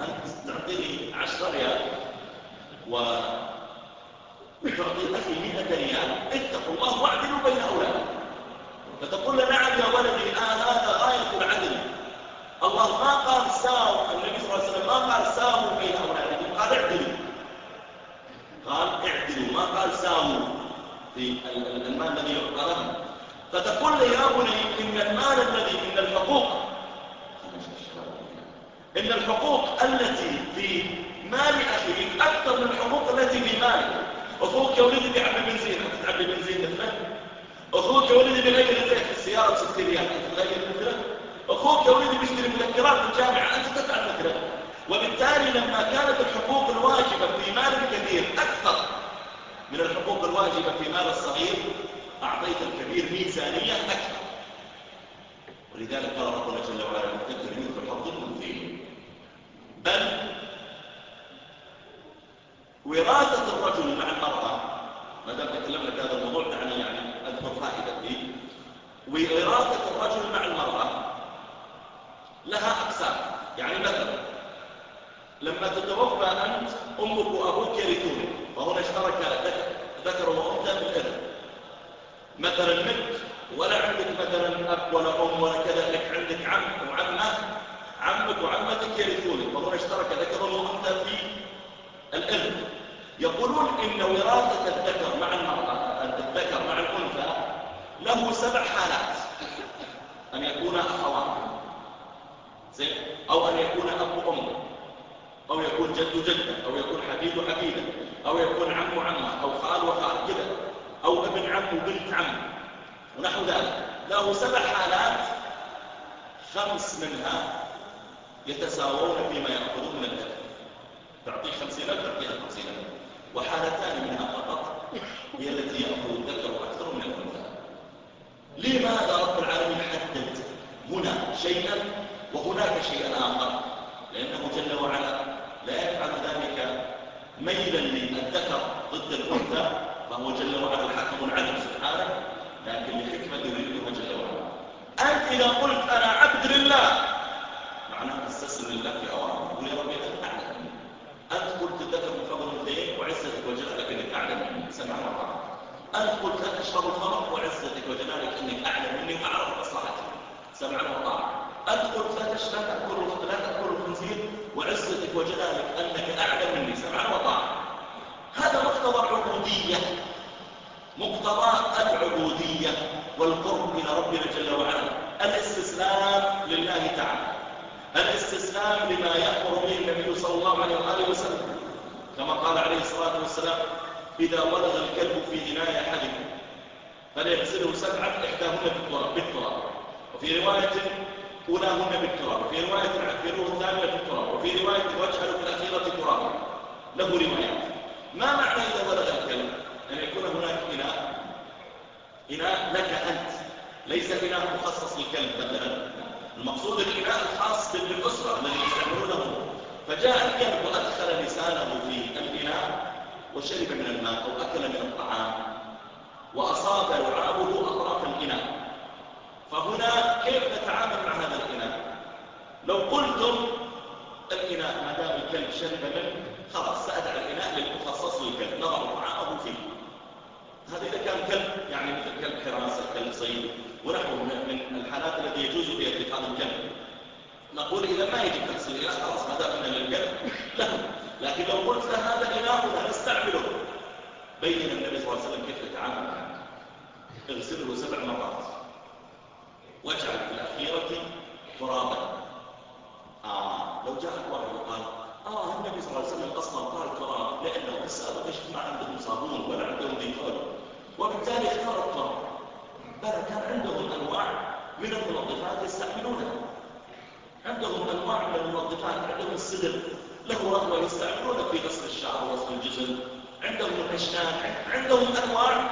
أنت تعطيني عشرة ريال و تعطي أخي مئة ريال. اتقوا الله واعدلوا بين أولادكم فتقول له نعم يا ولدي الآن هذا غاية العدل الله ما قال ساو النبي صلى الله عليه وسلم ما قال ساووا بين أولادكم قال اعدلوا. قال اعدلوا ما قال ساووا في المال الذي يعطى فتقول لي يا بني إن المال الذي إن الحقوق إن الحقوق التي في مال أخيك أكثر من الحقوق التي في مالك أخوك يا ولدي بيعبي بنزين أنت تعبي بنزين مثله أخوك يا ولدي بيغير زيت السيارة ب 60 ريال أنت تغير مثله أخوك يا ولدي بيشتري مذكرات في الجامعة أنت تفعل مثله وبالتالي لما كانت الحقوق الواجبة في مال الكبير أكثر من الحقوق الواجبة في مال الصغير أعطيت الكبير ميزانية أكثر ولذلك قال ربنا جل وعلا المذكر مثل حظ الأنثيين بل وراثة الرجل مع المرأة ما دام تكلمنا في هذا الموضوع دعني يعني أذكر فائدة فيه وراثة الرجل مع المرأة لها أقسام يعني مثلا لما تتوفى أنت أمك وأبوك يرثونك وهنا اشترك ذكر وأنثى في الإرث مثلا مت ولا عندك مثلا أب ولا أم ولا كذا لك عندك عم وعمة عمك وعمتك يرثونك وهنا اشترك ذكر وأنثى في الإرث يقولون إن وراثة الذكر مع المرأة الذكر مع الأنثى له سبع حالات. أن يكون أخوان. أو أن يكون أب أم أو يكون جد جدة. أو يكون حبيب وحبيبة أو يكون عم وعمة أو خال وخال كذا أو ابن عم وبنت عم ونحو ذلك. له سبع حالات خمس منها يتساوون فيما يأخذون من الأجل تعطيه خمسين ألف تعطيها خمسين ألف. وحالتان منها فقط هي التي يأخذ الذكر أكثر من الأنثى. لماذا رب العالمين حدد هنا شيئا وهناك شيئا آخر؟ لأنه جل وعلا لا يفعل ذلك ميلا للذكر ضد الأنثى. فهو جل وعلا الحكم العدل سبحانه؟ لكن لحكمة يريدها جل وعلا. أنت إذا قلت أنا عبد لله معناه تستسلم لله في أوامره. قول يا ربي أنت أعلم. أنت قلت الذكر من فضل الأنثيين وعزتك وجلالك أنك أعلم مني. سمع الله. أنت قلت لا تشرب الخمر وعزتك وجلالك أنك أعلم مني وأعرف مصلحتي. سمع وطاعة أنت قلت لا تشرب لا تأكل الخنزير وعزتك وجلالك أنك أعلم مني سمعا وطاعة هذا مقتضى العبودية مقتضى العبودية والقرب إلى ربنا جل وعلا الاستسلام لله تعالى الاستسلام لما يأمر به النبي صلى الله عليه وآله وسلم. كما قال عليه الصلاة والسلام إذا ولغ الكلب في إناء أحدكم فليغسله سبعا إحداهن بالتراب وفي رواية أولاهن بالتراب. وفي رواية عفروه الثانية بالتراب. وفي رواية واجعلوا في الأخيرة ترابا. له روايات. ما معنى إذا ولد الكلب أن يكون هناك إناء. إناء لك أنت. ليس إناء مخصص للكلب مثلا. المقصود الإناء الخاص بالأسرة الذي يستعملونه. فجاء الكلب وأدخل لسانه في الإناء وشرب من الماء أو أكل من الطعام وأصاب لعابه أطراف الإناء. فهنا كيف نتعامل مع هذا الإناء؟ لو قلتم الإناء ما دام الكلب شرب منه خلاص سأدع الإناء للمخصص للكلب نضع طعامه فيه هذا إذا كان كلب يعني مثل كلب حراسة كلب صيد ونحو من الحالات التي يجوز فيها اتخاذ الكلب. نقول إذا ما يجب تغسل الإناء خلاص ما دام من للكلب له. لكن لو قلت له هذا الإناء لا نستعمله. بين النبي صلى الله عليه وسلم كيف يتعامل معه. اغسله سبع مرات. واجعل في الأخيرة ترابا. آه لو جاء واحد وقال آه النبي صلى الله عليه وسلم أصلا قال تراب لأنه السابق ما عندهم صابون ولا عندهم ديكور وبالتالي اختار التراب بل كان عندهم أنواع من المنظفات يستعملونها. عندهم أنواع من المنظفات عندهم السدر له رغبة يستعملونه في غسل الشعر وغسل الجسم. عندهم الأشنان عندهم أنواع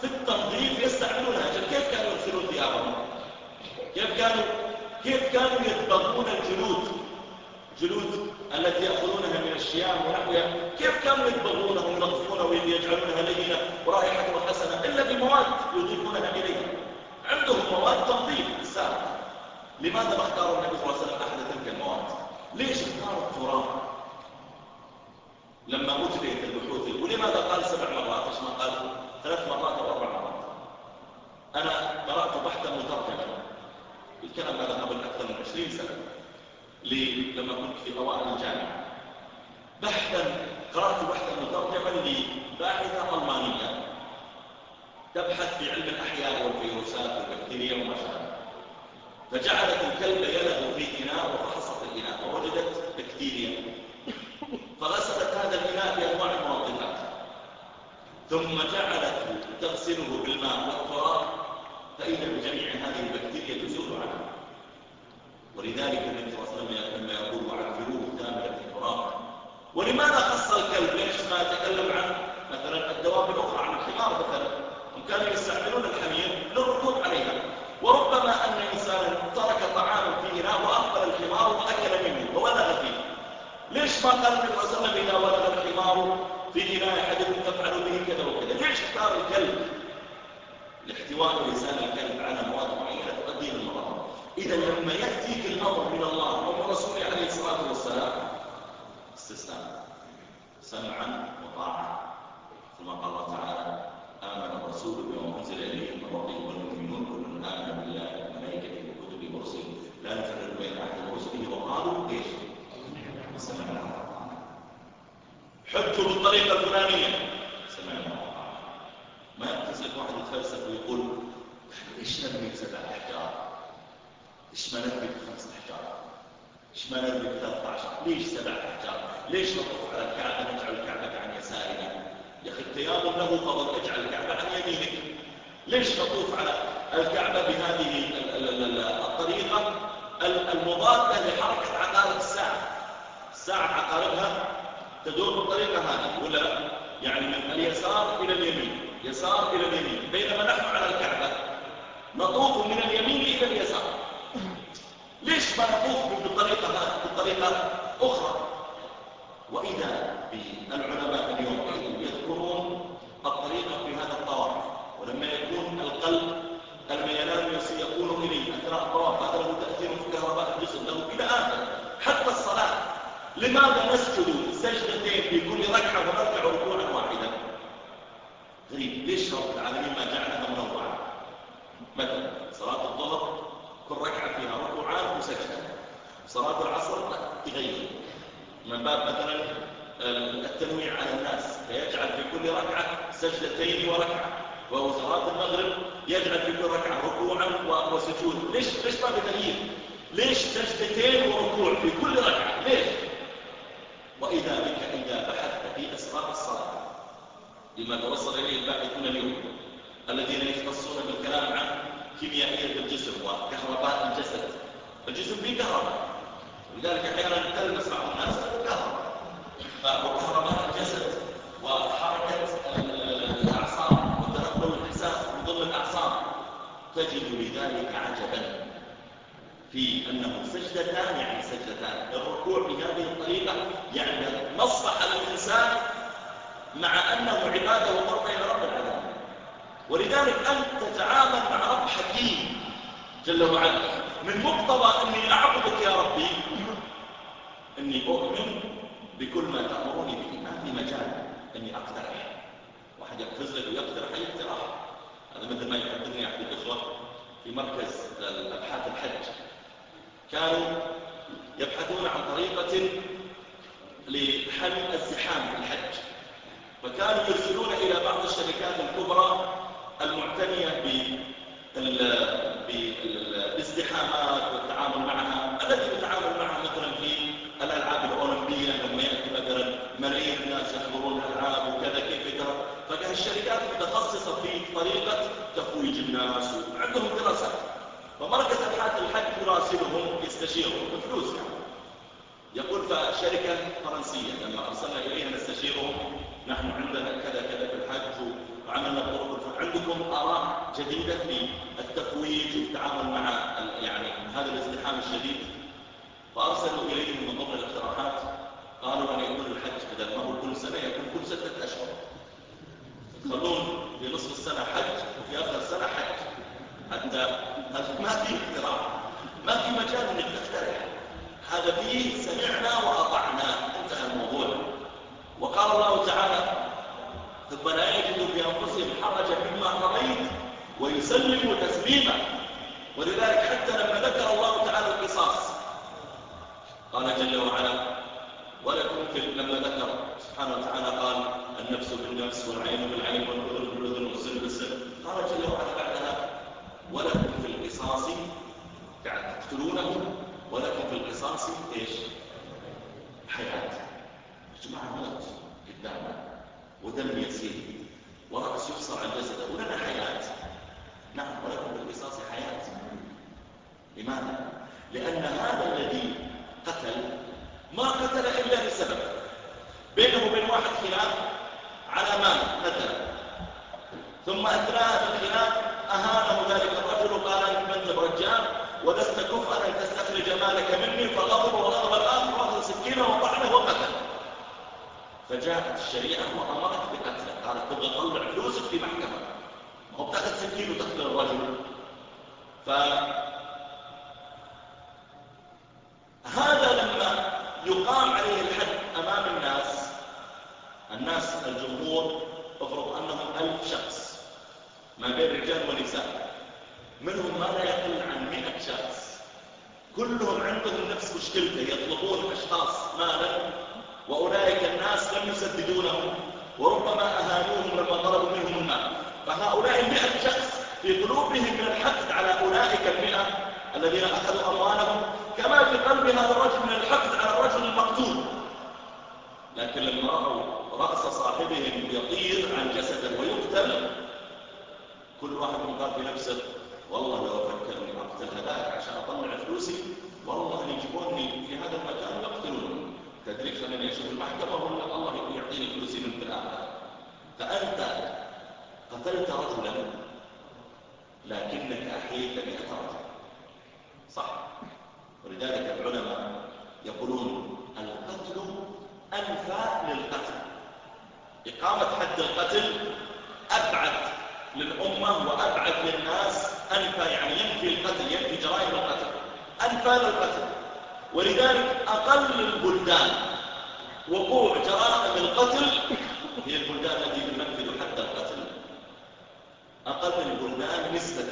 في التنظيف يستعملونها. كيف كانوا يغسلون ثيابهم؟ كيف كانوا كيف كانوا يتبغون الجلود؟ جلود التي يأخذونها من الشيام ونحوها كيف كانوا يتبغونها وينظفونها ويجعلونها لينة ورائحتها حسنة إلا بمواد يضيفونها إليها؟ عندهم مواد تنظيف سابق لماذا ما اختاروا النبي صلى الله عليه وسلم أحد تلك المواد؟ ليش اختاروا التراب؟ لما أجريت البحوث ولماذا قال سبع مرات؟ إيش ما قال؟ ثلاث مرات أو أربع مرات. أنا قرأت بحثا مترجما. الكلام هذا قبل أكثر من 20 سنة. لما كنت في أوائل الجامعة. بحثا قرأت بحثا مترجما لباحثة ألمانية. تبحث في علم الأحياء والفيروسات والبكتيريا وما شابه. فجعلت الكلب يلد في إناء وفحصت الإناء فوجدت بكتيريا. فغسلت هذا الإناء بأنواع المنظفات ثم جعلته تغسله بالماء والتراب. فإذا بجميع هذه البكتيريا تزيل ولذلك النبي صلى الله عليه وسلم لما يقول وعفروه كاملا في التراب ولماذا خص الكلب؟ ليش ما تكلم عن مثلا الدواب الأخرى عن الحمار مثلا؟ هم كانوا يستعملون الحمير للركوب عليها. وربما أن إنسانا ترك طعاما في إناء وأقبل الحمار وأكل منه وولغ فيه. ليش ما قال النبي صلى الله عليه وسلم إذا ولغ الحمار في إناء أحدكم تفعل به كذا وكذا؟ ليش اختار الكلب؟ لاحتواء لسان الكلب على مواد للمرض إذا لما يأتيك الأمر من الله أو من رسوله عليه الصلاة والسلام. استسلام سمعا وطاعة ثم قال الله تعالى آمن الرسول بما أنزل إليه من ربه والمؤمنون كل آمن بالله وملائكته وكتبه ورسله لا نفرق بين أحد رسله وقالوا إيش؟ سمعنا وطاعنا حجوا بالطريقة الفلانية. سمعنا وطاعنا ما يتصل واحد يتفلسف ويقول إيش نبني بسبع أحجار؟ إيش ما نبني بخمس أحجار؟ إيش ما بثلاث عشر؟ ليش سبع أحجار؟ ليش نطوف على الكعبة نجعل الكعبة عن يسارنا؟ يا أخي التيامن له فضل اجعل الكعبة عن يمينك. ليش نطوف على الكعبة بهذه الطريقة؟ المضادة لحركة عقارب الساعة. الساعة عقاربها تدور بالطريقة هذه ولا؟ يعني من اليسار إلى اليمين يسار إلى اليمين. بينما نحن على الكعبة نطوف من اليمين إلى اليسار. ليش ما نطوف بالطريقة بالطريقة أخرى؟ وإذا بالعلماء اليوم يذكرون الطريقة في هذا الطواف ولما يكون القلب الميلان يكون إليه أثناء الطواف هذا له تأثير في كهرباء الجسم له إلى آخر حتى الصلاة لماذا نسجد سجدتين في كل ركعة ونركع ركوعا واحدا؟ غريب ليش رب العالمين ما جعلها منوعة مثلا صلاة الظهر كل ركعة فيها ركوعان وسجدة صلاة العصر تغير من باب مثلا التنويع على الناس فيجعل في كل ركعة سجدتين وركعة وهو صلاة المغرب يجعل في كل ركعة ركوعا وسجود ليش؟ ليش ما بتغيير ليش سجدتين وركوع في كل ركعة؟ ليش؟ وإذا بك إذا بحثت في أسرار الصلاة لما توصل إليه الباحثون اليوم الذين يختصون بالكلام عن كيميائية الجسم وكهرباء الجسد الجسم فيه كهرباء. لذلك أحيانا تلمس بعض الناس وكهرباء الجسد وحركة الأعصاب وتنقل الإحساس من ضمن الأعصاب. تجد لذلك عجبا في أنه سجدتان يعني سجدتان. الركوع بهذه الطريقة يعني نصح الإنسان مع أنه عبادة وقرب إلى رب العالمين. ولذلك أنت تتعامل مع رب حكيم جل وعلا. من مقتضى أني أعبدك يا ربي أني أؤمن بكل ما تأمرني به ما في مجال أني أقترح. واحد يقفز ويقترح أي اقتراح هذا مثل ما يحدثني أحد الإخوة في مركز أبحاث الحج. كانوا يبحثون عن طريقة لحل الزحام في الحج. فكانوا يرسلون إلى بعض الشركات الكبرى المعتنية بالازدحامات والتعامل معها. التي يتعامل معها مثلا في الألعاب الأولمبية لما يأتي مثلا ملايين الناس يحضرون الألعاب وكذا كيف يترى الشركات متخصصة في طريقة تفويج الناس وعندهم دراسات. فمركز الحاج الحج يراسلهم يستشيرهم بفلوس يعني. يقول فشركة فرنسية لما أرسلنا إليها نستشيرهم نحن عندنا كذا كذا في الحج وعملنا طرق عندكم آراء جديدة في التفويج والتعامل مع يعني هذا الازدحام الشديد؟ فأرسلوا إليهم من ضمن الاقتراحات قالوا أن يكون الحج بدل ما هو كل سنة يكون كل ستة أشهر. تخلون في نصف السنة حج وفي آخر السنة حج. حتى ما في اختراع ما في مجال انك تخترع هذا فيه سمعنا وأطعنا. انتهى الموضوع. وقال الله تعالى ثم لا يجد في أنفسهم حرجا مما قضيت ويسلموا تسليما. ولذلك حتى لما ذكر الله تعالى القصاص قال جل وعلا ولكم في لما ذكر سبحانه وتعالى قال النفس بالنفس والعين بالعين والأذن بالأذن والسن بالسن قال جل وعلا بعدها ولكم في القصاص يعني تقتلونه ولكم في القصاص إيش؟ حياة. جماعة موت قدامنا ودم يسير. ورأس يفصل عن جسده ولنا حياة. نعم ولكم في القصاص حياة. لماذا؟ لأن هذا الذي قتل ما قتل إلا بسبب وبين واحد خلاف على مال مثلا. ثم أثناء الخلاف أهانه ذلك الرجل وقال أنت بنت برجال ولست كفءا أن تستخرج مالك مني فغضب وغضب الآخر وأخذ سكينة وطعنه وقتل. فجاءت الشريعة وأمرت بقتله. قالت تبغى تطلع فلوسك في محكمة. ما هو بتاخذ سكين وتقتل الرجل. فهذا لما يقام عليه الحد أمام الناس الناس الجمهور افرض أنهم ألف شخص ما بين رجال ونساء. منهم ما لا يقل عن مئة شخص. كلهم عندهم نفس مشكلته يطلبون أشخاص مالا وأولئك الناس لم يسددونهم وربما أهانوهم لما طلبوا منهم المال. فهؤلاء المئة شخص في قلوبهم من الحقد على أولئك المئة الذين أخذوا أموالهم كما في قلب هذا الرجل من الحقد على الرجل المقتول. لكن لما رأوا رأس صاحبهم يطير عن جسده ويقتل كل واحد قال في نفسه والله لو فكرني أقتل هذاك عشان أطلع فلوسي والله يجيبوني في هذا المكان ويقتلوني تدري خليني أشوف المحكمة ولا الله يعطيني فلوسي من الآخر؟ فأنت قتلت رجلا لكنك أحييت مئة رجل. صح. ولذلك العلماء يقولون القتل أنفى للقتل. إقامة حد القتل أبعد للأمة وأبعد للناس. أنفى يعني ينفي القتل ينفي جرائم القتل. أنفى للقتل. ولذلك أقل البلدان وقوع جرائم القتل هي البلدان التي تنفذ حد القتل. أقل البلدان نسبة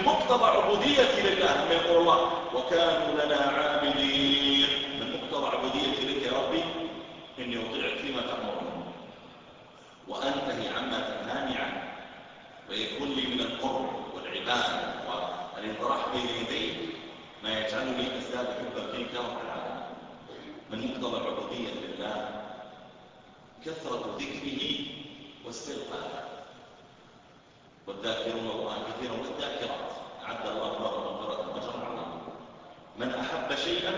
من مقتضى عبودية لله. لما يقول الله وكانوا لنا عابدين. من مقتضى عبودية لك يا ربي؟ إني أطيعك فيما تأمرني وأنتهي عما تنهاني عنه. ويكون لي من القرب والعبادة والانطراح بين يديك ما يجعلني أزداد حبا فيك رب العالمين. من مقتضى العبودية لله كثرة ذكره واستغفاره والذاكرون الله كثيرا والذاكرات. أعد الله له مغفرة أجرا عظيما من أحب شيئا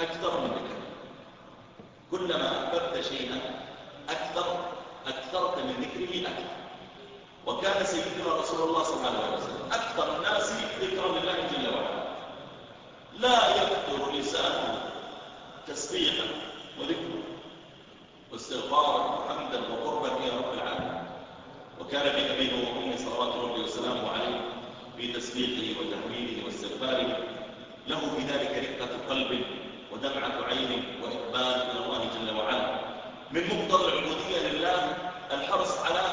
أكثر من ذكره كلما أحببت شيئا أكثر أكثرت من ذكره أكثر. وكان سيدنا رسول الله صلى الله عليه وسلم أكثر الناس ذكرا لله جل وعلا. لا يكثر لسانه تسبيحا وذكرا واستغفارا وحمدا وقربا يا رب العالمين. وكان بأبيه وأمه صلوات ربي وسلامه عليه بتسبيحه وتهويله واستغفاره. له في ذلك رقة قلب ودمعة عين وإقبال إلى الله جل وعلا. من مقتضى العبودية لله الحرص على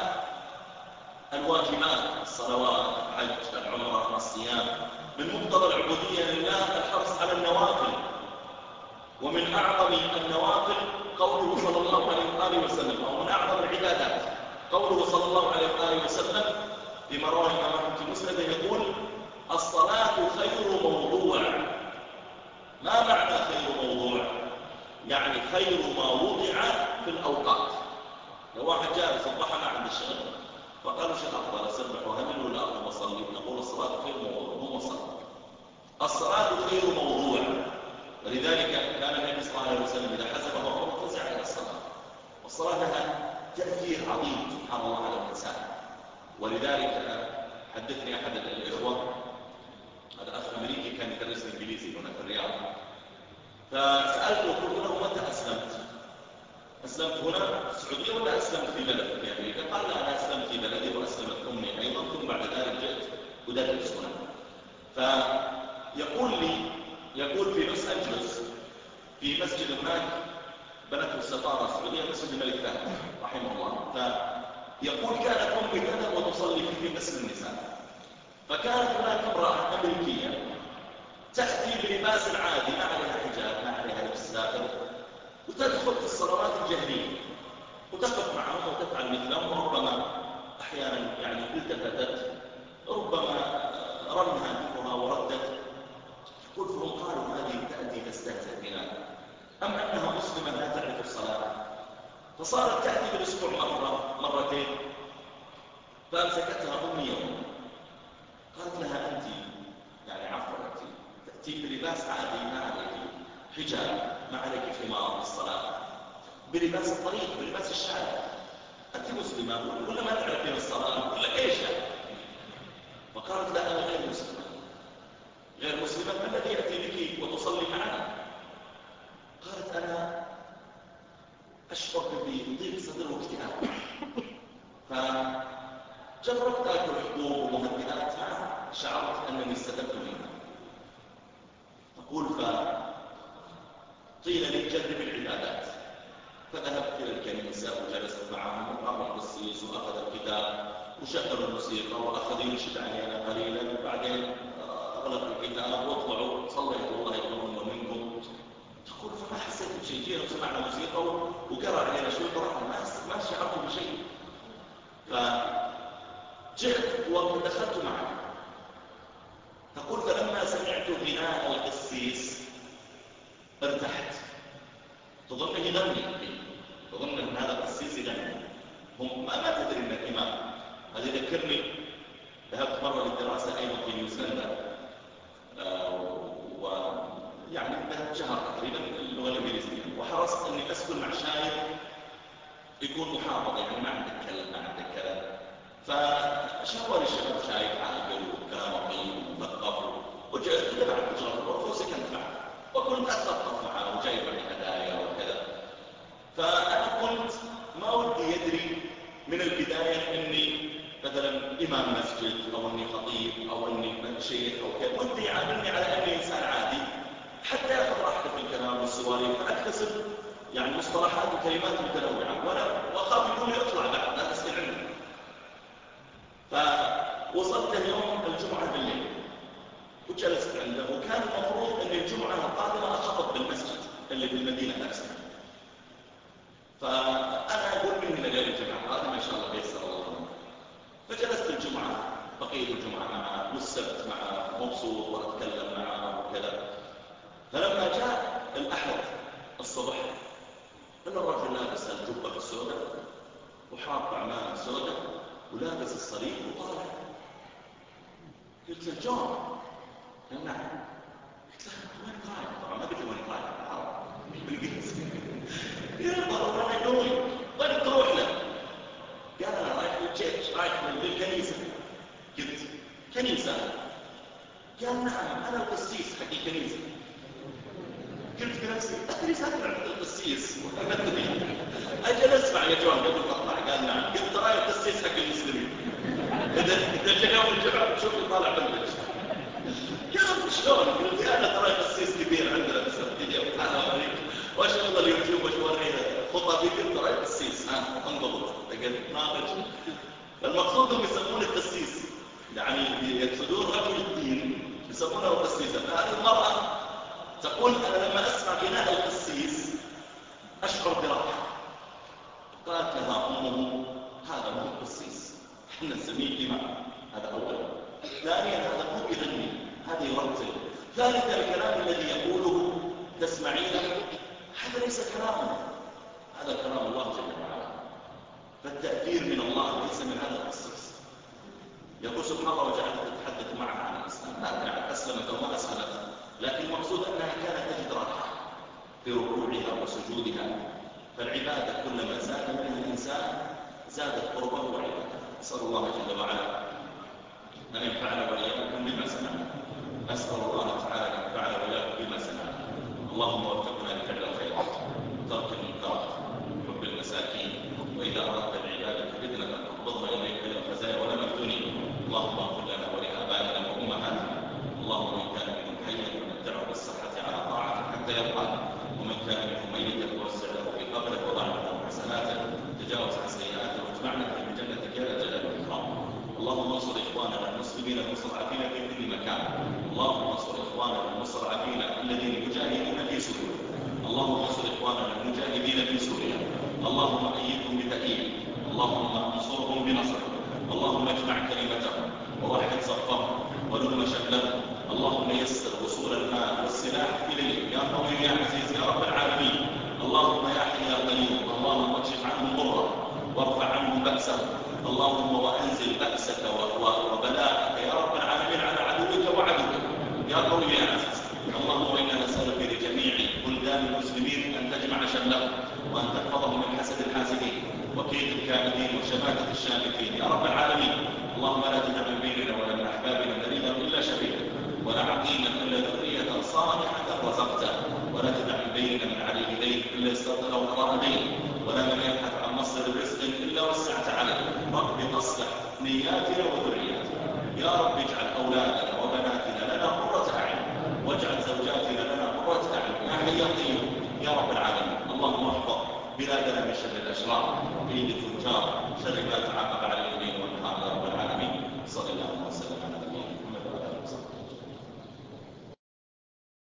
الواجبات الصلوات الحج العمرة الصيام. من مقتضى العبودية لله الحرص على النوافل. ومن أعظم النوافل قوله صلى الله عليه وآله وسلم ومن أعظم العبادات قوله صلى الله عليه وآله وسلم في رواه الإمام في مسند يقول الصلاة خير موضوع. ما معنى خير موضوع؟ يعني خير ما وضع في الأوقات. لو واحد جاء ما عنده شغل فقال شيخ أفضل أسبح وهمل ولا أقوم أصلي نقول الصلاة خير موضوع مو مصلي. الصلاة خير موضوع. ولذلك كان النبي صلى الله عليه وسلم إذا حسب أمره فزع إلى الصلاة. والصلاة لها تأثير عظيم سبحان الله على الإنسان. ولذلك حدثني أحد الإخوة هذا أخ أمريكي كان يدرس إنجليزي هنا في الرياض. فسألته قلت له متى أسلمت؟ أسلمت هنا في السعودية ولا أسلمت في بلدك في أمريكا؟ قال لا أنا أسلمت في بلدي وأسلمت أمي أيضا ثم بعد ذلك جئت أدرس هنا فيقول لي يقول في لوس أنجلوس في مسجد هناك بنته السفارة السعودية مسجد الملك فهد رحمه الله. فيقول كانت أمي تذهب وتصلي في مسجد النساء. فكانت هناك امرأة أمريكية تأتي بلباس عادي ما عليها حجاب ما عليها لبس سافر وتدخل في الصلوات الجهرية وتقف معهم وتفعل مثلهم وربما أحيانا يعني التفتت ربما رمها أنفها وردت. قلت لهم قالوا هذه تأتي تستهزئ بنا. أم أنها مسلمة لا تعرف فصارت تأتي بالأسبوع مرة مرتين. فأمسكتها أمي يوم. قالت لها أنت يعني عفوا أنت تأتي بلباس عادي ما عليك حجاب ما عليك خمار للصلاة بلباس الطريق بلباس الشارع. أنت مسلمة؟ ولا ما تعرفين الصلاة؟ ولا إيش؟ فقالت لا أنا غير مسلمة. غير مسلمة ما الذي يأتي بك وتصلي معنا؟ قالت أنا أشعر بضيق صدر واكتئاب فجربت أكل حبوب ومهدئات معها شعرت أنني استفدت منها. تقول فقيل لي جرب العبادات. فذهبت إلى الكنيسة وجلست معهم وقام القسيس وأخذ الكتاب وشغل الموسيقى وأخذ ينشد علينا قليلا. بعدين أغلق الكتاب واطلعوا صليت والله منكم تقول فما حسيت بشيء جينا وسمعنا موسيقى وقرأ علينا شوي قرأنا ما ما شعرت بشيء. فجئت ودخلت معه. تقول فلما سمعت غناء القسيس ارتحت. تظن يغني تظن أن هذا القسيس يغني هم ما, ما تدري انك امام هذا يذكرني. ذهبت مرة للدراسة أيضا في نيوزيلندا. ويعني ذهبت شهر تقريبا اللغة الإنجليزية. وحرصت أني أسكن مع شاير يكون محافظ يعني ما عندك كلام ما عندك كلام. فشاور الشباب شايف عاقل وكلامه طيب ومثقف؟ وجئت كذا بعد اجره الغرفه وسكنت معه وكنت اتلطف معه وجايب معي هدايا وكذا. فأنا كنت ما ودي يدري من البداية إني مثلا إمام مسجد أو أني خطيب أو أني شيخ أو كذا. ودي يعاملني على أني إنسان عادي حتى يأخذ راحته في والسواليف فأكتسب يعني مصطلحات وكلمات متنوعة. وأنا وأخاف يقول لي اطلع بعد لا تسأل عنه فوصلت اليوم الجمعة بالليل. وجلست عنده؟ وكان المفروض أن الجمعة القادمة أخطب بالمسجد اللي في المدينة نفسها. فأنا أقول من هنا ليلة الجمعة. القادمة إن شاء الله بيسر الله فجلست الجمعة بقيت الجمعة معه والسبت معه مبسوط وأتكلم معه وكذا. فلما جاء ولابس الصليب وطالع قلت له جون قال